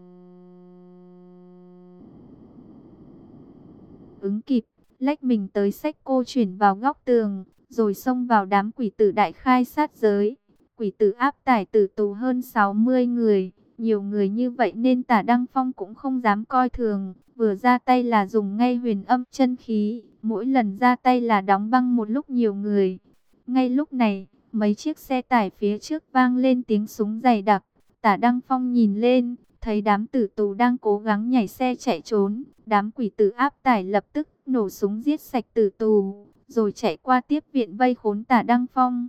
Speaker 1: ứng kịp, lách mình tới sách cô chuyển vào góc tường, rồi xông vào đám quỷ tử đại khai sát giới. Quỷ tử áp tải tử tù hơn 60 người, nhiều người như vậy nên tả Đăng Phong cũng không dám coi thường, vừa ra tay là dùng ngay huyền âm chân khí, mỗi lần ra tay là đóng băng một lúc nhiều người. Ngay lúc này, Mấy chiếc xe tải phía trước vang lên tiếng súng dày đặc. Tả Đăng Phong nhìn lên, thấy đám tử tù đang cố gắng nhảy xe chạy trốn. Đám quỷ tử áp tải lập tức nổ súng giết sạch tử tù, rồi chạy qua tiếp viện vây khốn tả Đăng Phong.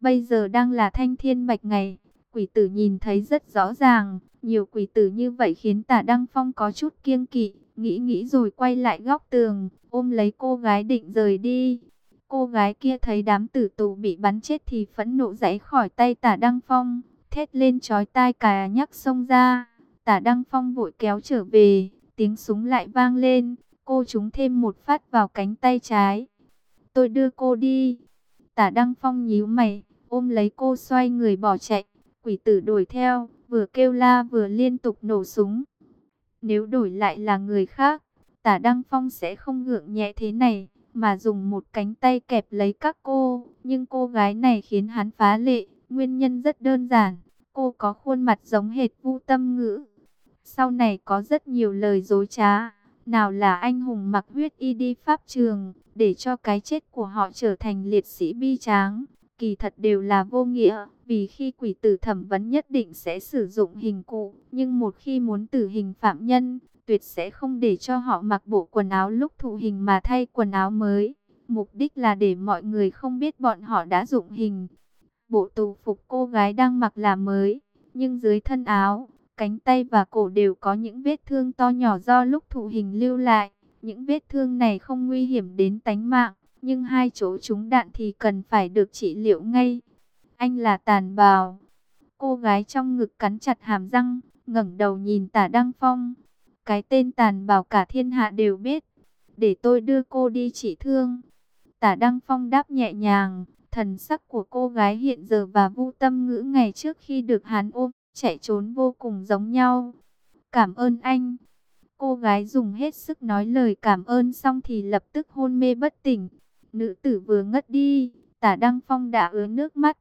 Speaker 1: Bây giờ đang là thanh thiên bạch ngày, quỷ tử nhìn thấy rất rõ ràng. Nhiều quỷ tử như vậy khiến tả Đăng Phong có chút kiêng kỵ, nghĩ nghĩ rồi quay lại góc tường, ôm lấy cô gái định rời đi. Cô gái kia thấy đám tử tù bị bắn chết thì phẫn nộ giãy khỏi tay tả Đăng Phong, thét lên chói tai cà nhắc xông ra. Tả Đăng Phong vội kéo trở về, tiếng súng lại vang lên, cô trúng thêm một phát vào cánh tay trái. Tôi đưa cô đi. Tả Đăng Phong nhíu mày, ôm lấy cô xoay người bỏ chạy. Quỷ tử đuổi theo, vừa kêu la vừa liên tục nổ súng. Nếu đổi lại là người khác, tả Đăng Phong sẽ không ngượng nhẹ thế này, mà dùng một cánh tay kẹp lấy các cô. Nhưng cô gái này khiến hắn phá lệ, nguyên nhân rất đơn giản. Cô có khuôn mặt giống hệt vu tâm ngữ. Sau này có rất nhiều lời dối trá. Nào là anh hùng mặc huyết y đi pháp trường, để cho cái chết của họ trở thành liệt sĩ bi tráng. Kỳ thật đều là vô nghĩa, vì khi quỷ tử thẩm vấn nhất định sẽ sử dụng hình cụ. Nhưng một khi muốn tử hình phạm nhân, tuyệt sẽ không để cho họ mặc bộ quần áo lúc thụ hình mà thay quần áo mới. Mục đích là để mọi người không biết bọn họ đã dụng hình. Bộ tù phục cô gái đang mặc là mới, nhưng dưới thân áo, cánh tay và cổ đều có những vết thương to nhỏ do lúc thụ hình lưu lại. Những vết thương này không nguy hiểm đến tánh mạng, nhưng hai chỗ trúng đạn thì cần phải được trị liệu ngay. Anh là tàn bào. Cô gái trong ngực cắn chặt hàm răng, ngẩng đầu nhìn tả Đăng Phong. Cái tên tàn bào cả thiên hạ đều biết. Để tôi đưa cô đi trị thương. Tả Đăng Phong đáp nhẹ nhàng. Thần sắc của cô gái hiện giờ và vu tâm ngữ ngày trước khi được hắn ôm, chạy trốn vô cùng giống nhau. Cảm ơn anh. Cô gái dùng hết sức nói lời cảm ơn xong thì lập tức hôn mê bất tỉnh. Nữ tử vừa ngất đi, tả Đăng Phong đã ứa nước mắt.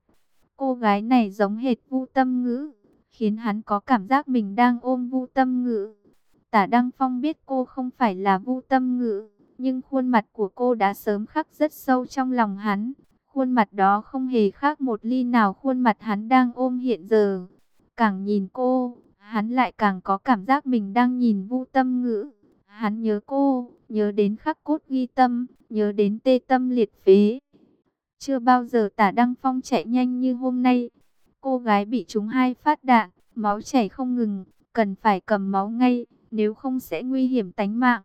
Speaker 1: Cô gái này giống hệt vu tâm ngữ, khiến hắn có cảm giác mình đang ôm vu tâm ngữ. Tả Đăng Phong biết cô không phải là vu tâm ngữ, nhưng khuôn mặt của cô đã sớm khắc rất sâu trong lòng hắn. Khuôn mặt đó không hề khác một ly nào khuôn mặt hắn đang ôm hiện giờ. Càng nhìn cô, hắn lại càng có cảm giác mình đang nhìn vu tâm ngữ. Hắn nhớ cô, nhớ đến khắc cốt ghi tâm, nhớ đến tê tâm liệt phế. Chưa bao giờ tả Đăng Phong chạy nhanh như hôm nay. Cô gái bị trúng hai phát đạn, máu chảy không ngừng, cần phải cầm máu ngay, nếu không sẽ nguy hiểm tánh mạng.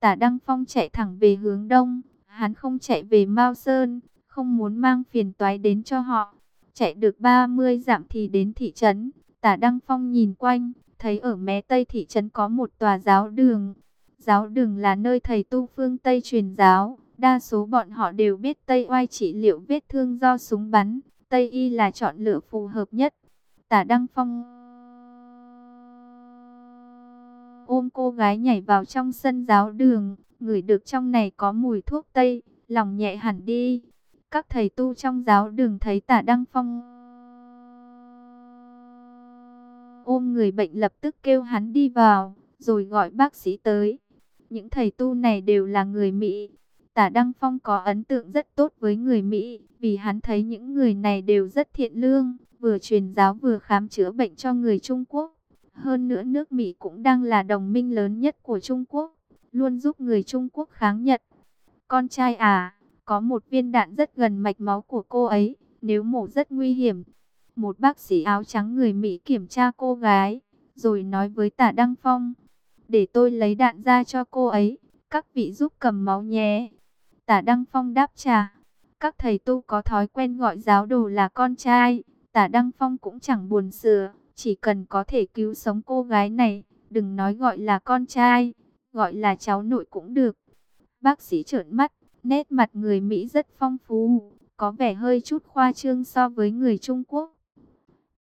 Speaker 1: Tả Đăng Phong chạy thẳng về hướng đông, hắn không chạy về Mao Sơn, không muốn mang phiền toái đến cho họ. Chạy được 30 dặm thì đến thị trấn, tả Đăng Phong nhìn quanh, thấy ở mé tây thị trấn có một tòa giáo đường. Giáo đường là nơi thầy tu phương Tây truyền giáo, đa số bọn họ đều biết Tây oai trị liệu vết thương do súng bắn, Tây y là chọn lựa phù hợp nhất. Tả Đăng Phong ôm cô gái nhảy vào trong sân giáo đường, ngửi được trong này có mùi thuốc Tây, lòng nhẹ hẳn đi. Các thầy tu trong giáo đường thấy tả Đăng Phong ôm người bệnh lập tức kêu hắn đi vào, rồi gọi bác sĩ tới. Những thầy tu này đều là người Mỹ. Tả Đăng Phong có ấn tượng rất tốt với người Mỹ, vì hắn thấy những người này đều rất thiện lương, vừa truyền giáo vừa khám chữa bệnh cho người Trung Quốc. Hơn nữa nước Mỹ cũng đang là đồng minh lớn nhất của Trung Quốc, luôn giúp người Trung Quốc kháng Nhật. Con trai à, có một viên đạn rất gần mạch máu của cô ấy, nếu mổ rất nguy hiểm. Một bác sĩ áo trắng người Mỹ kiểm tra cô gái, rồi nói với tả Đăng Phong, để tôi lấy đạn ra cho cô ấy, các vị giúp cầm máu nhé. Tả Đăng Phong đáp trả, các thầy tu có thói quen gọi giáo đồ là con trai, tả Đăng Phong cũng chẳng buồn sửa, chỉ cần có thể cứu sống cô gái này, đừng nói gọi là con trai, gọi là cháu nội cũng được. Bác sĩ trợn mắt, nét mặt người Mỹ rất phong phú, có vẻ hơi chút khoa trương so với người Trung Quốc.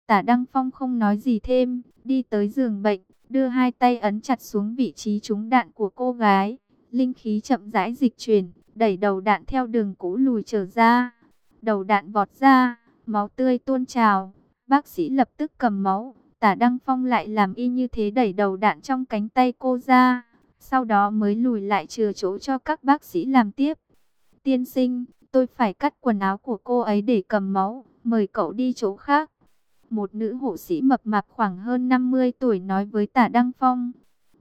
Speaker 1: Tả Đăng Phong không nói gì thêm, đi tới giường bệnh, đưa hai tay ấn chặt xuống vị trí trúng đạn của cô gái. Linh khí chậm rãi dịch chuyển, đẩy đầu đạn theo đường cũ lùi trở ra. Đầu đạn vọt ra, máu tươi tuôn trào. Bác sĩ lập tức cầm máu, tả Đăng Phong lại làm y như thế đẩy đầu đạn trong cánh tay cô ra. Sau đó mới lùi lại chừa chỗ cho các bác sĩ làm tiếp. Tiên sinh, tôi phải cắt quần áo của cô ấy để cầm máu, mời cậu đi chỗ khác. Một nữ hộ sĩ mập mạp khoảng hơn 50 tuổi nói với tả Đăng Phong.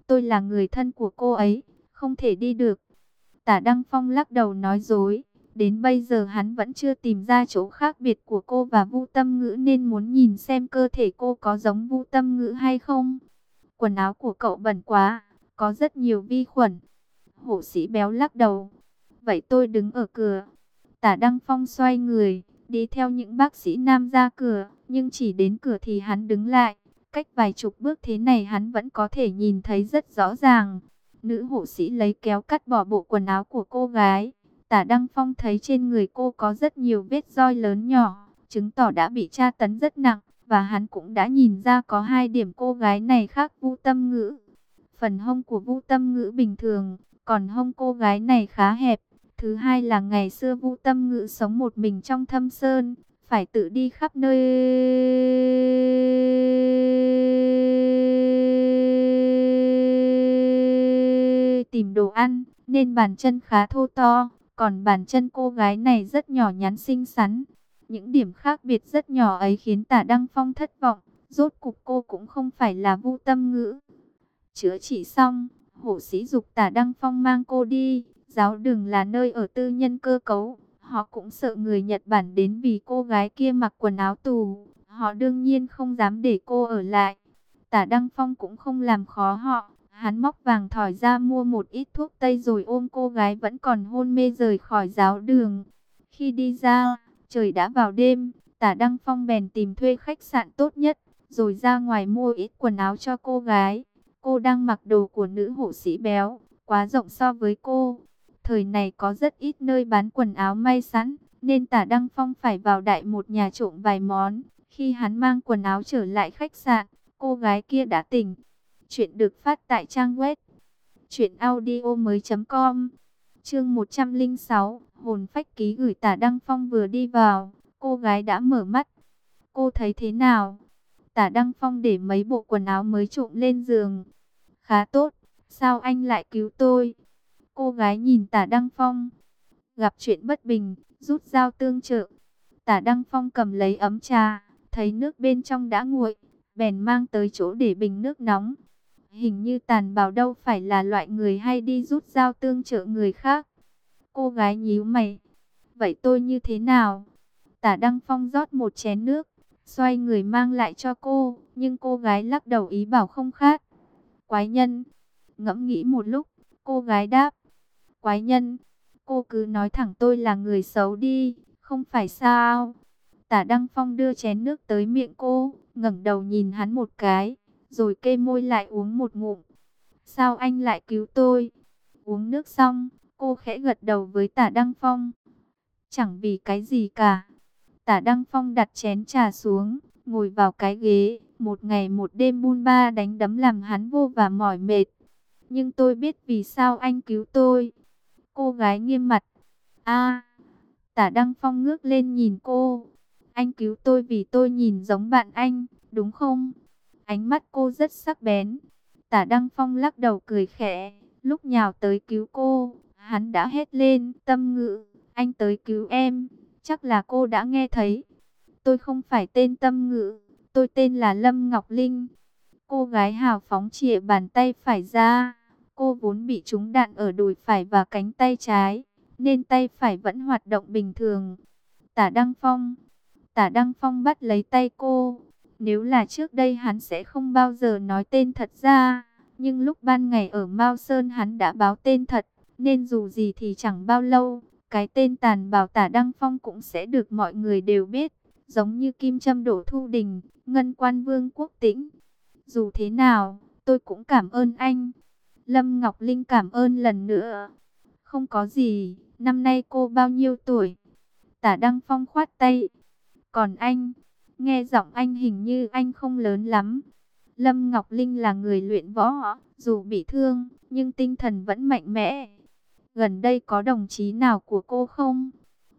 Speaker 1: Tôi là người thân của cô ấy, không thể đi được. Tả Đăng Phong lắc đầu nói dối. Đến bây giờ hắn vẫn chưa tìm ra chỗ khác biệt của cô và Vu Tâm Ngữ nên muốn nhìn xem cơ thể cô có giống Vu Tâm Ngữ hay không. Quần áo của cậu bẩn quá, có rất nhiều vi khuẩn. hộ sĩ béo lắc đầu. Vậy tôi đứng ở cửa. Tả Đăng Phong xoay người, đi theo những bác sĩ nam ra cửa, nhưng chỉ đến cửa thì hắn đứng lại. Cách vài chục bước thế này hắn vẫn có thể nhìn thấy rất rõ ràng. Nữ hộ sĩ lấy kéo cắt bỏ bộ quần áo của cô gái. Tả Đăng Phong thấy trên người cô có rất nhiều vết roi lớn nhỏ, chứng tỏ đã bị tra tấn rất nặng. Và hắn cũng đã nhìn ra có hai điểm cô gái này khác Vu Tâm Ngữ. Phần hông của Vu Tâm Ngữ bình thường, còn hông cô gái này khá hẹp. Thứ hai là ngày xưa Vu Tâm Ngữ sống một mình trong thâm sơn, phải tự đi khắp nơi tìm đồ ăn, nên bàn chân khá thô to, còn bàn chân cô gái này rất nhỏ nhắn xinh xắn. Những điểm khác biệt rất nhỏ ấy khiến tả Đăng Phong thất vọng, rốt cục cô cũng không phải là Vu Tâm Ngữ. Chữa trị xong, hổ sĩ dục tả Đăng Phong mang cô đi, giáo đường là nơi ở tư nhân cơ cấu. Họ cũng sợ người Nhật Bản đến vì cô gái kia mặc quần áo tù. Họ đương nhiên không dám để cô ở lại. Tả Đăng Phong cũng không làm khó họ. Hắn móc vàng thỏi ra mua một ít thuốc tây rồi ôm cô gái vẫn còn hôn mê rời khỏi giáo đường. Khi đi ra, trời đã vào đêm. Tả Đăng Phong bèn tìm thuê khách sạn tốt nhất. Rồi ra ngoài mua ít quần áo cho cô gái. Cô đang mặc đồ của nữ hộ sĩ béo. Quá rộng so với cô. Thời này có rất ít nơi bán quần áo may sẵn, nên tả Đăng Phong phải vào đại một nhà trộm vài món. Khi hắn mang quần áo trở lại khách sạn, cô gái kia đã tỉnh. Chuyện được phát tại trang web truyệnaudiomoi.com. Chương 106, hồn phách ký gửi Tả Đăng Phong vừa đi vào, cô gái đã mở mắt. Cô thấy thế nào? Tả Đăng Phong để mấy bộ quần áo mới trộm lên giường. Khá tốt, sao anh lại cứu tôi? Cô gái nhìn tả Đăng Phong. Gặp chuyện bất bình, rút dao tương trợ. Tả Đăng Phong cầm lấy ấm trà, thấy nước bên trong đã nguội, bèn mang tới chỗ để bình nước nóng. Hình như tàn bảo đâu phải là loại người hay đi rút dao tương trợ người khác. Cô gái nhíu mày. Vậy tôi như thế nào? Tả Đăng Phong rót một chén nước, xoay người mang lại cho cô, nhưng cô gái lắc đầu ý bảo không khát. Quái nhân, ngẫm nghĩ một lúc, cô gái đáp, quái nhân. Cô cứ nói thẳng tôi là người xấu đi, không phải sao? Tả Đăng Phong đưa chén nước tới miệng cô, ngẩng đầu nhìn hắn một cái, rồi kê môi lại uống một ngụm. Sao anh lại cứu tôi? Uống nước xong, cô khẽ gật đầu với tả Đăng Phong. Chẳng vì cái gì cả. Tả Đăng Phong đặt chén trà xuống, ngồi vào cái ghế. Một ngày một đêm bun ba đánh đấm làm hắn vô và mỏi mệt. Nhưng tôi biết vì sao anh cứu tôi. Cô gái nghiêm mặt. a tả Đăng Phong ngước lên nhìn cô. Anh cứu tôi vì tôi nhìn giống bạn anh, đúng không? Ánh mắt cô rất sắc bén. Tả Đăng Phong lắc đầu cười khẽ. Lúc nhào tới cứu cô, hắn đã hét lên, tâm ngữ, anh tới cứu em. Chắc là cô đã nghe thấy. Tôi không phải tên tâm ngữ, tôi tên là Lâm Ngọc Linh. Cô gái hào phóng chìa bàn tay phải ra. Cô vốn bị trúng đạn ở đùi phải và cánh tay trái, nên tay phải vẫn hoạt động bình thường. Tả Đăng Phong Tả Đăng Phong bắt lấy tay cô. Nếu là trước đây hắn sẽ không bao giờ nói tên thật ra. Nhưng lúc ban ngày ở Mao Sơn hắn đã báo tên thật. Nên dù gì thì chẳng bao lâu, cái tên tàn bảo tả Đăng Phong cũng sẽ được mọi người đều biết. Giống như Kim Trâm Đổ Thu Đình, Ngân Quan Vương Quốc Tĩnh. Dù thế nào, tôi cũng cảm ơn anh. Lâm Ngọc Linh cảm ơn lần nữa. Không có gì, năm nay cô bao nhiêu tuổi? Tả Đăng Phong khoát tay. Còn anh, nghe giọng anh hình như anh không lớn lắm. Lâm Ngọc Linh là người luyện võ, dù bị thương, nhưng tinh thần vẫn mạnh mẽ. Gần đây có đồng chí nào của cô không?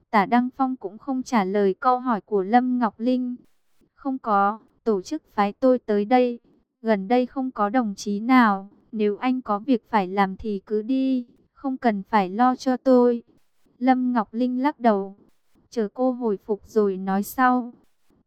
Speaker 1: Tả Đăng Phong cũng không trả lời câu hỏi của Lâm Ngọc Linh. Không có, tổ chức phái tôi tới đây. Gần đây không có đồng chí nào. Nếu anh có việc phải làm thì cứ đi, không cần phải lo cho tôi. Lâm Ngọc Linh lắc đầu, chờ cô hồi phục rồi nói sau.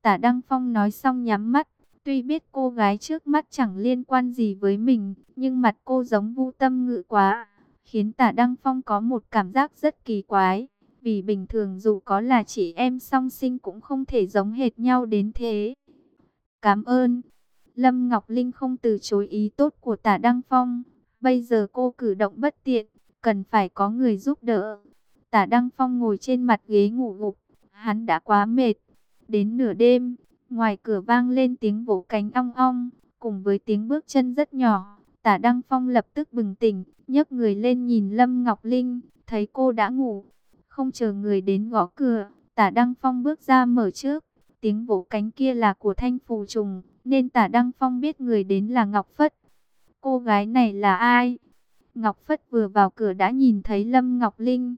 Speaker 1: Tả Đăng Phong nói xong nhắm mắt, tuy biết cô gái trước mắt chẳng liên quan gì với mình, nhưng mặt cô giống vu tâm ngự quá, khiến tả Đăng Phong có một cảm giác rất kỳ quái. Vì bình thường dù có là chị em song sinh cũng không thể giống hệt nhau đến thế. Cảm ơn. Lâm Ngọc Linh không từ chối ý tốt của tả Đăng Phong. Bây giờ cô cử động bất tiện, cần phải có người giúp đỡ. Tả Đăng Phong ngồi trên mặt ghế ngủ gục, hắn đã quá mệt. Đến nửa đêm, ngoài cửa vang lên tiếng vỗ cánh ong ong, cùng với tiếng bước chân rất nhỏ. Tả Đăng Phong lập tức bừng tỉnh, nhấc người lên nhìn Lâm Ngọc Linh, thấy cô đã ngủ. Không chờ người đến gõ cửa, Tả Đăng Phong bước ra mở trước. Tiếng vỗ cánh kia là của Thanh Phù Trùng, nên Tả Đăng Phong biết người đến là Ngọc Phất. Cô gái này là ai? Ngọc Phất vừa vào cửa đã nhìn thấy Lâm Ngọc Linh.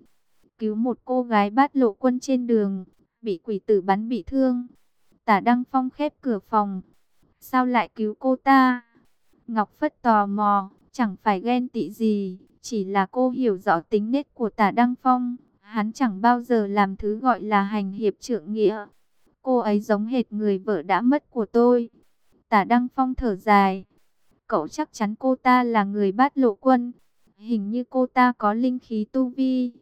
Speaker 1: Cứu một cô gái bát lộ quân trên đường, bị quỷ tử bắn bị thương. Tả Đăng Phong khép cửa phòng. Sao lại cứu cô ta? Ngọc Phất tò mò, chẳng phải ghen tị gì, chỉ là cô hiểu rõ tính nết của tả Đăng Phong. Hắn chẳng bao giờ làm thứ gọi là hành hiệp trượng nghĩa. Cô ấy giống hệt người vợ đã mất của tôi. Tả Đăng Phong thở dài. Cậu chắc chắn cô ta là người bát lộ quân. Hình như cô ta có linh khí tu vi.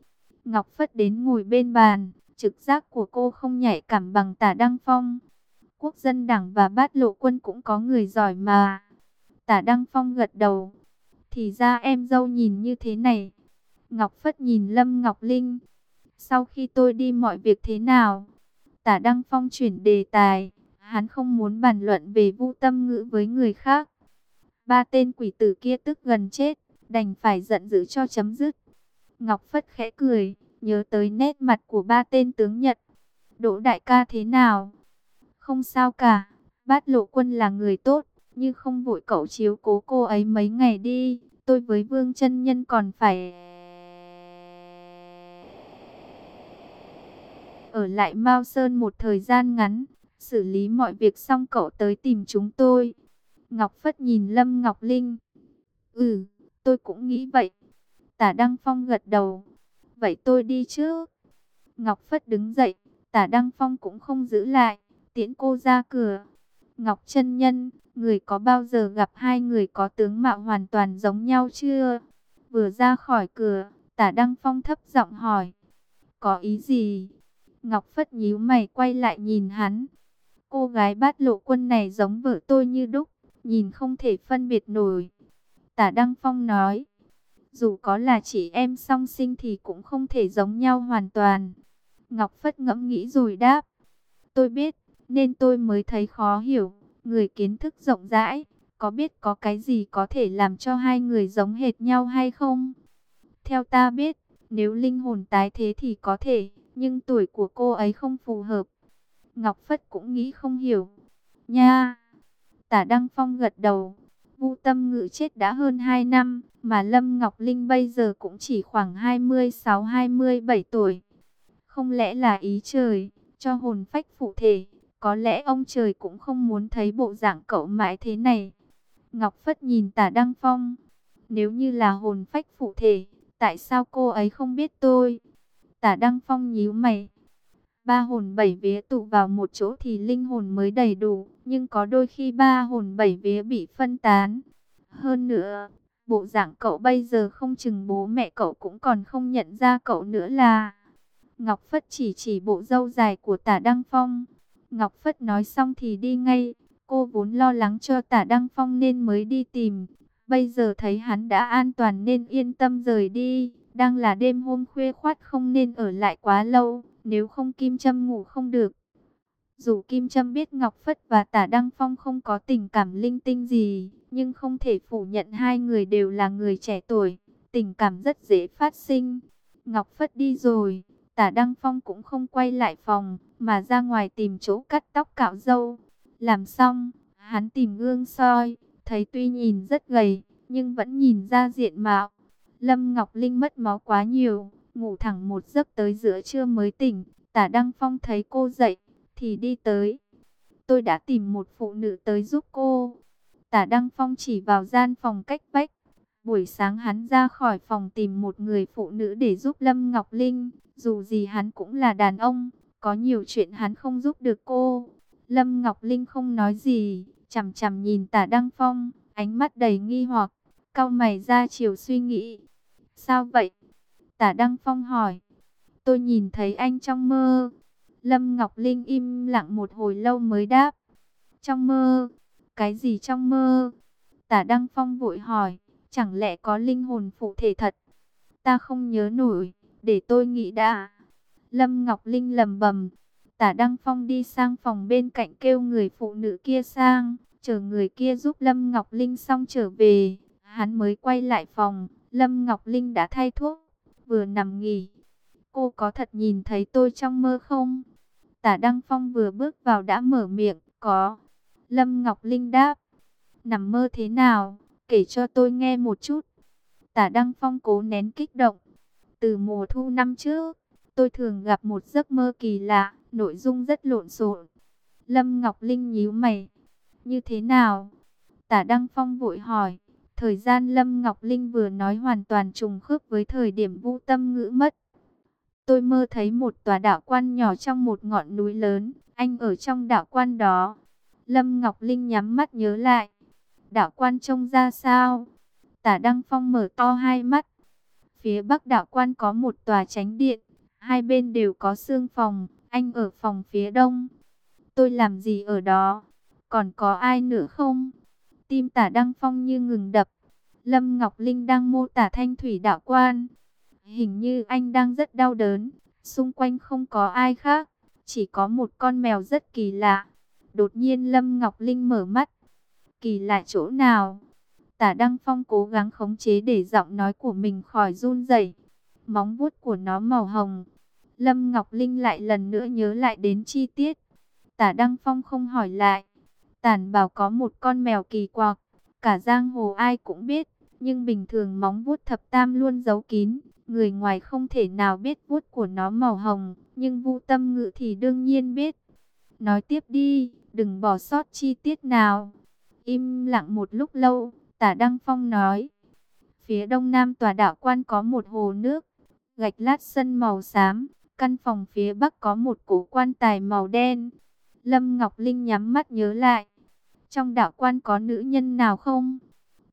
Speaker 1: Ngọc Phất đến ngồi bên bàn. Trực giác của cô không nhạy cảm bằng tả Đăng Phong. Quốc dân đảng và bát lộ quân cũng có người giỏi mà. Tả Đăng Phong gật đầu. Thì ra em dâu nhìn như thế này. Ngọc Phất nhìn Lâm Ngọc Linh. Sau khi tôi đi mọi việc thế nào? Tả Đăng Phong chuyển đề tài. Hắn không muốn bàn luận về vu tâm ngữ với người khác. Ba tên quỷ tử kia tức gần chết. Đành phải giận dữ cho chấm dứt. Ngọc Phất khẽ cười. Nhớ tới nét mặt của ba tên tướng Nhật. Đỗ đại ca thế nào? Không sao cả. Bát lộ quân là người tốt. Nhưng không vội cậu chiếu cố cô ấy mấy ngày đi. Tôi với Vương chân Nhân còn phải... ở lại Mao Sơn một thời gian ngắn, xử lý mọi việc xong cậu tới tìm chúng tôi. Ngọc Phất nhìn Lâm Ngọc Linh. Ừ, tôi cũng nghĩ vậy. Tả Đăng Phong gật đầu. Vậy tôi đi trước. Ngọc Phất đứng dậy, tả Đăng Phong cũng không giữ lại, tiễn cô ra cửa. Ngọc chân Nhân, người có bao giờ gặp hai người có tướng mạo hoàn toàn giống nhau chưa? Vừa ra khỏi cửa, tả Đăng Phong thấp giọng hỏi. Có ý gì? Ngọc Phất nhíu mày quay lại nhìn hắn. Cô gái bát lộ quân này giống vợ tôi như đúc, nhìn không thể phân biệt nổi. Tả Đăng Phong nói, dù có là chị em song sinh thì cũng không thể giống nhau hoàn toàn. Ngọc Phất ngẫm nghĩ rồi đáp, tôi biết, nên tôi mới thấy khó hiểu. Người kiến thức rộng rãi, có biết có cái gì có thể làm cho hai người giống hệt nhau hay không? Theo ta biết, nếu linh hồn tái thế thì có thể, nhưng tuổi của cô ấy không phù hợp. Ngọc Phất cũng nghĩ không hiểu. Nha! Tả Đăng Phong gật đầu. Vu Tâm Ngự chết đã hơn 2 năm, mà Lâm Ngọc Linh bây giờ cũng chỉ khoảng 26-27 tuổi. Không lẽ là ý trời, cho hồn phách phụ thể, có lẽ ông trời cũng không muốn thấy bộ dạng cậu mãi thế này. Ngọc Phất nhìn tả Đăng Phong. Nếu như là hồn phách phụ thể, tại sao cô ấy không biết tôi? Tả Đăng Phong nhíu mày. Ba hồn bảy vía tụ vào một chỗ thì linh hồn mới đầy đủ. Nhưng có đôi khi ba hồn bảy vía bị phân tán. Hơn nữa, bộ dạng cậu bây giờ không chừng bố mẹ cậu cũng còn không nhận ra cậu nữa là... Ngọc Phất chỉ chỉ bộ râu dài của tả Đăng Phong. Ngọc Phất nói xong thì đi ngay. Cô vốn lo lắng cho tả Đăng Phong nên mới đi tìm. Bây giờ thấy hắn đã an toàn nên yên tâm rời đi. Đang là đêm hôm khuya khoát không nên ở lại quá lâu. Nếu không Kim Trâm ngủ không được. Dù Kim Trâm biết Ngọc Phất và Tả Đăng Phong không có tình cảm linh tinh gì, nhưng không thể phủ nhận hai người đều là người trẻ tuổi, tình cảm rất dễ phát sinh. Ngọc Phất đi rồi, Tả Đăng Phong cũng không quay lại phòng, mà ra ngoài tìm chỗ cắt tóc cạo râu. Làm xong, hắn tìm gương soi, thấy tuy nhìn rất gầy, nhưng vẫn nhìn ra diện mạo. Lâm Ngọc Linh mất máu quá nhiều, ngủ thẳng một giấc tới giữa trưa mới tỉnh. Tả Đăng Phong thấy cô dậy, thì đi tới. Tôi đã tìm một phụ nữ tới giúp cô. Tả Đăng Phong chỉ vào gian phòng cách vách. Buổi sáng hắn ra khỏi phòng tìm một người phụ nữ để giúp Lâm Ngọc Linh. Dù gì hắn cũng là đàn ông, có nhiều chuyện hắn không giúp được cô. Lâm Ngọc Linh không nói gì, chằm chằm nhìn tả Đăng Phong, ánh mắt đầy nghi hoặc, cau mày ra chiều suy nghĩ. Sao vậy? Tả Đăng Phong hỏi. Tôi nhìn thấy anh trong mơ. Lâm Ngọc Linh im lặng một hồi lâu mới đáp. Trong mơ? Cái gì trong mơ? Tả Đăng Phong vội hỏi. Chẳng lẽ có linh hồn phụ thể thật? Ta không nhớ nổi, để tôi nghĩ đã. Lâm Ngọc Linh lầm bầm. Tả Đăng Phong đi sang phòng bên cạnh kêu người phụ nữ kia sang, chờ người kia giúp Lâm Ngọc Linh xong trở về. Hắn mới quay lại phòng, Lâm Ngọc Linh đã thay thuốc, vừa nằm nghỉ. Cô có thật nhìn thấy tôi trong mơ không? Tả Đăng Phong vừa bước vào đã mở miệng, có. Lâm Ngọc Linh đáp, nằm mơ thế nào, kể cho tôi nghe một chút. Tả Đăng Phong cố nén kích động. Từ mùa thu năm trước, tôi thường gặp một giấc mơ kỳ lạ, nội dung rất lộn xộn. Lâm Ngọc Linh nhíu mày. Như thế nào? Tả Đăng Phong vội hỏi. Thời gian Lâm Ngọc Linh vừa nói hoàn toàn trùng khớp với thời điểm vũ tâm ngữ mất. Tôi mơ thấy một tòa đạo quan nhỏ trong một ngọn núi lớn. Anh ở trong đạo quan đó. Lâm Ngọc Linh nhắm mắt nhớ lại. Đạo quan trông ra sao? Tả Đăng Phong mở to hai mắt. Phía bắc đạo quan có một tòa tránh điện. Hai bên đều có xương phòng. Anh ở phòng phía đông. Tôi làm gì ở đó? Còn có ai nữa không? Tim tả Đăng Phong như ngừng đập. Lâm Ngọc Linh đang mô tả thanh thủy đạo quan. Hình như anh đang rất đau đớn. Xung quanh không có ai khác. Chỉ có một con mèo rất kỳ lạ. Đột nhiên Lâm Ngọc Linh mở mắt. Kỳ lạ chỗ nào? Tả Đăng Phong cố gắng khống chế để giọng nói của mình khỏi run rẩy. Móng vuốt của nó màu hồng. Lâm Ngọc Linh lại lần nữa nhớ lại đến chi tiết. Tả Đăng Phong không hỏi lại. Tản bảo có một con mèo kỳ quặc. Cả giang hồ ai cũng biết. Nhưng bình thường móng vuốt thập tam luôn giấu kín. Người ngoài không thể nào biết vuốt của nó màu hồng. Nhưng vu tâm ngự thì đương nhiên biết. Nói tiếp đi, đừng bỏ sót chi tiết nào. Im lặng một lúc lâu, tả Đăng Phong nói. Phía đông nam tòa đạo quan có một hồ nước, gạch lát sân màu xám. Căn phòng phía bắc có một cổ quan tài màu đen. Lâm Ngọc Linh nhắm mắt nhớ lại. Trong đạo quan có nữ nhân nào không?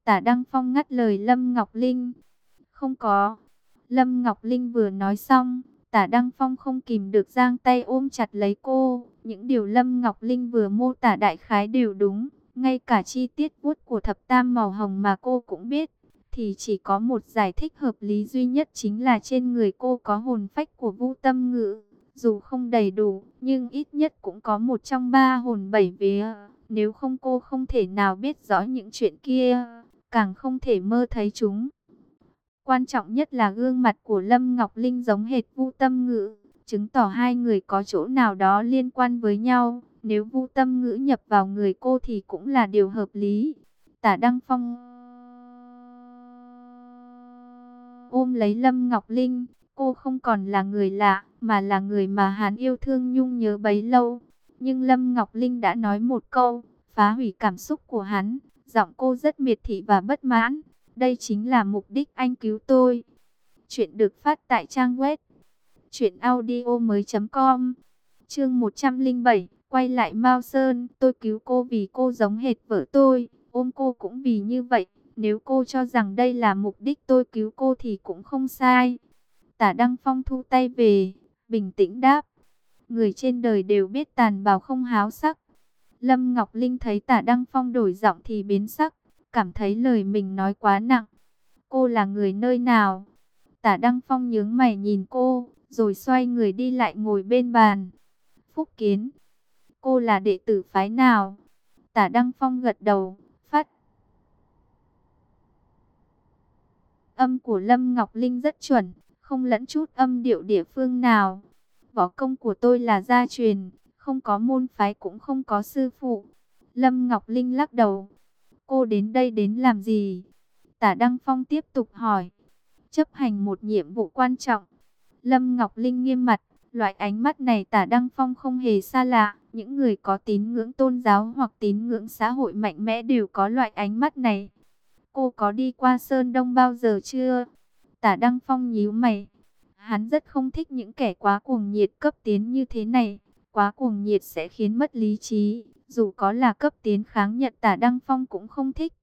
Speaker 1: Tả Đăng Phong ngắt lời Lâm Ngọc Linh. Không có. Lâm Ngọc Linh vừa nói xong, tả Đăng Phong không kìm được giang tay ôm chặt lấy cô. Những điều Lâm Ngọc Linh vừa mô tả đại khái đều đúng. Ngay cả chi tiết vuốt của thập tam màu hồng mà cô cũng biết. Thì chỉ có một giải thích hợp lý duy nhất chính là trên người cô có hồn phách của vũ Tâm Ngữ. Dù không đầy đủ, nhưng ít nhất cũng có một trong ba hồn bảy vía. Nếu không cô không thể nào biết rõ những chuyện kia, càng không thể mơ thấy chúng. Quan trọng nhất là gương mặt của Lâm Ngọc Linh giống hệt Vu Tâm Ngữ, chứng tỏ hai người có chỗ nào đó liên quan với nhau. Nếu Vu Tâm Ngữ nhập vào người cô thì cũng là điều hợp lý. Tả Đăng Phong ôm lấy Lâm Ngọc Linh, cô không còn là người lạ, mà là người mà hắn yêu thương nhung nhớ bấy lâu. Nhưng Lâm Ngọc Linh đã nói một câu, phá hủy cảm xúc của hắn, giọng cô rất miệt thị và bất mãn. Đây chính là mục đích anh cứu tôi. Chuyện được phát tại trang web truyệnaudiomoi.com. Chương 107, quay lại Mao Sơn, tôi cứu cô vì cô giống hệt vợ tôi, ôm cô cũng vì như vậy. Nếu cô cho rằng đây là mục đích tôi cứu cô thì cũng không sai. Tả Đăng Phong thu tay về, bình tĩnh đáp. Người trên đời đều biết tàn bào không háo sắc. Lâm Ngọc Linh thấy tả Đăng Phong đổi giọng thì biến sắc, cảm thấy lời mình nói quá nặng. Cô là người nơi nào? Tả Đăng Phong nhướng mày nhìn cô, rồi xoay người đi lại ngồi bên bàn. Phúc Kiến, cô là đệ tử phái nào? Tả Đăng Phong gật đầu, phát. Âm của Lâm Ngọc Linh rất chuẩn, không lẫn chút âm điệu địa phương nào. Võ công của tôi là gia truyền, không có môn phái cũng không có sư phụ. Lâm Ngọc Linh lắc đầu. Cô đến đây đến làm gì? Tả Đăng Phong tiếp tục hỏi. Chấp hành một nhiệm vụ quan trọng. Lâm Ngọc Linh nghiêm mặt. Loại ánh mắt này tả Đăng Phong không hề xa lạ. Những người có tín ngưỡng tôn giáo hoặc tín ngưỡng xã hội mạnh mẽ đều có loại ánh mắt này. Cô có đi qua Sơn Đông bao giờ chưa? Tả Đăng Phong nhíu mày. Hắn rất không thích những kẻ quá cuồng nhiệt, cấp tiến như thế này. Quá cuồng nhiệt sẽ khiến mất lý trí. Dù có là cấp tiến kháng Nhật, tả Đăng Phong cũng không thích.